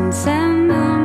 med svansen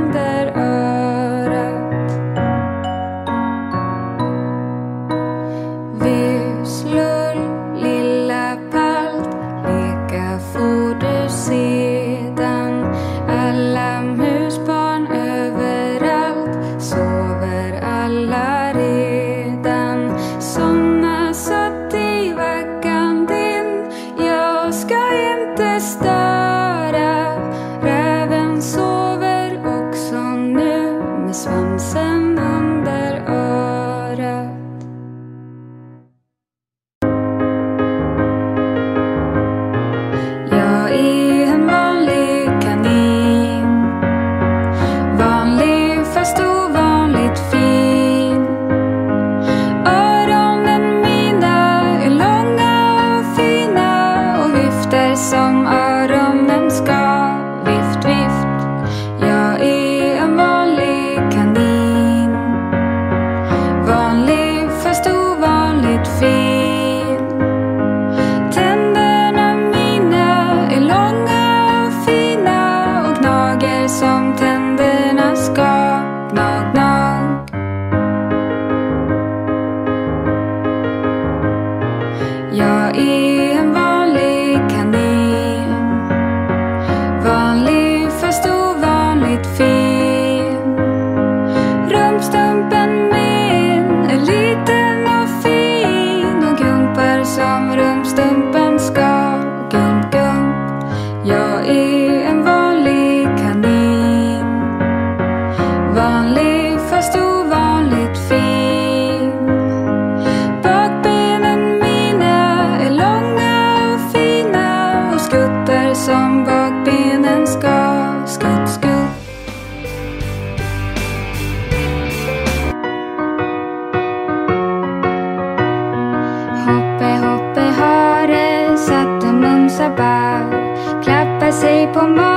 como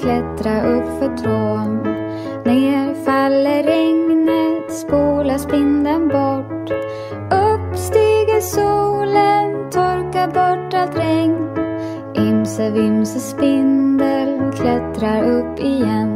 klättra upp för trån. Ner faller regnet, spolas spindeln bort. Upp stiger solen, torkar bort allt regn. Imse vimse spindel klättrar upp igen.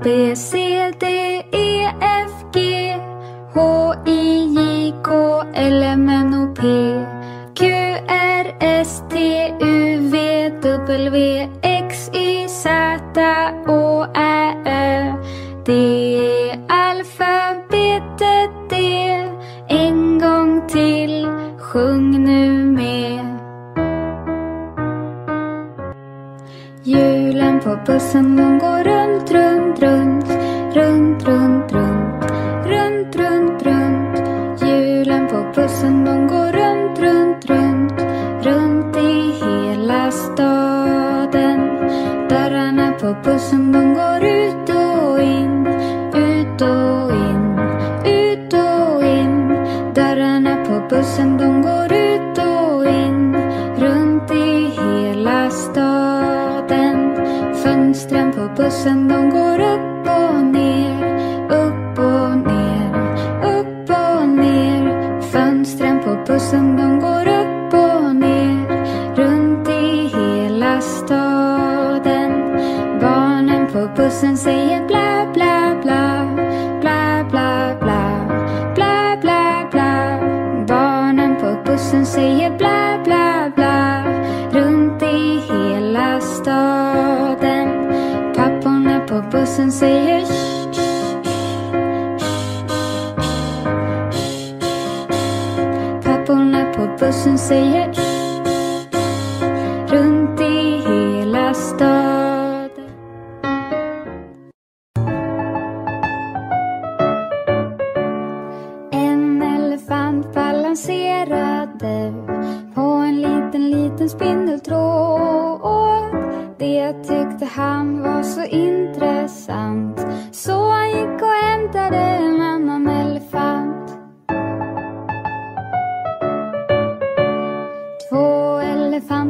Piesildi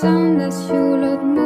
Söndagskjol åt mor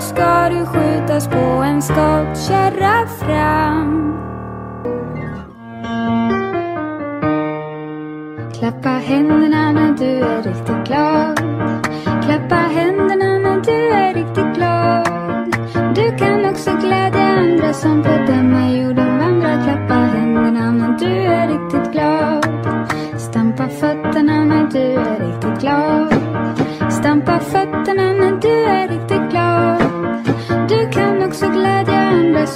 ska du skjutas på en skottkärra fram. Klappa händerna när du är riktigt glad. Klappa händerna när du är riktigt glad. Du kan också glädja andra som på denna jorden vandrar. Klappa händerna när du är riktigt glad. Stampa fötterna när du är riktigt glad. Stampa fötterna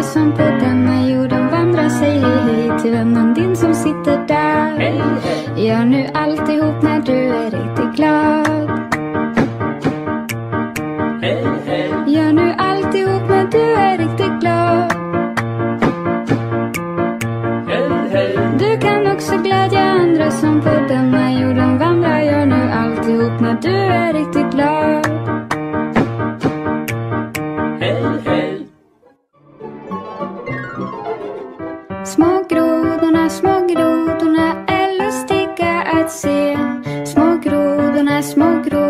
andra som på denna jorden vandrar. Säg hej hej till vännen din som sitter där. Hej, hej. Gör nu alltihop när du är riktigt glad. Små grodorna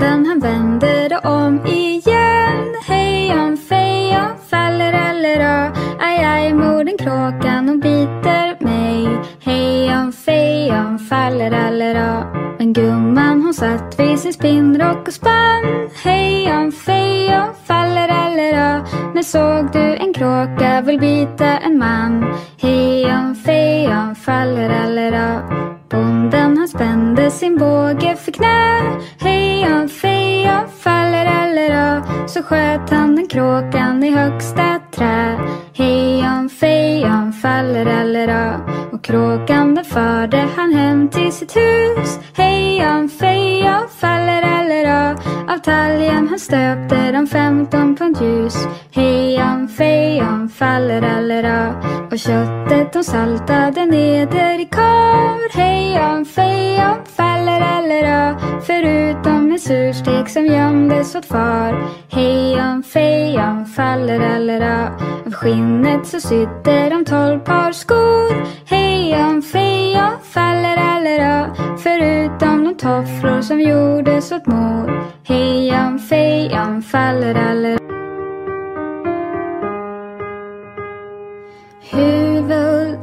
kolera Och köttet de saltade neder i kar. Hejon fejon fallerallera Förutom en surstek som gömdes åt far. Hejon fejon fallerallera Av skinnet så sydde de tolv par skor. Hejon fejon fallerallera Förutom de tofflor som gjordes åt mor. Hejon fejon fallerallera Huvud,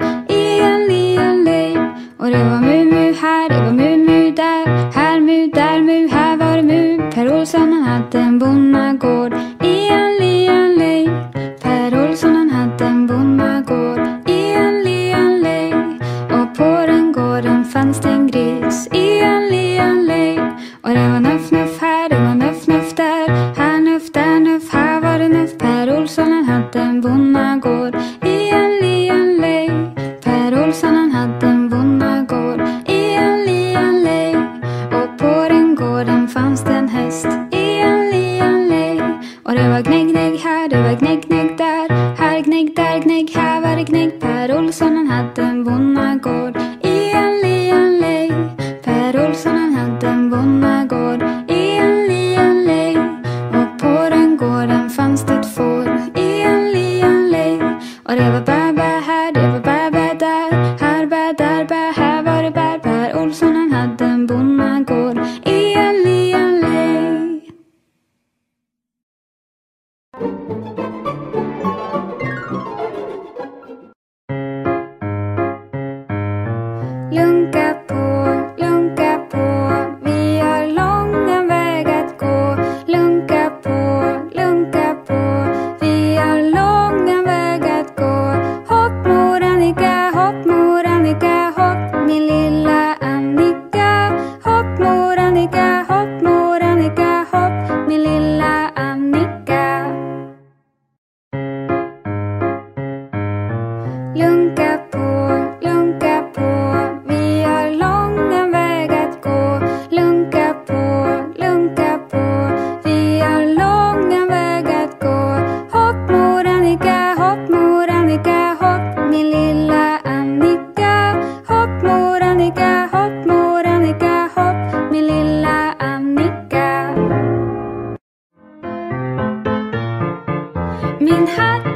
En ko i en liten lej och det var 但不能。面黑。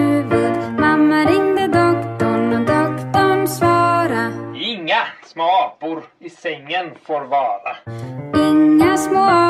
apor i sängen får vara. Inga små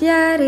passear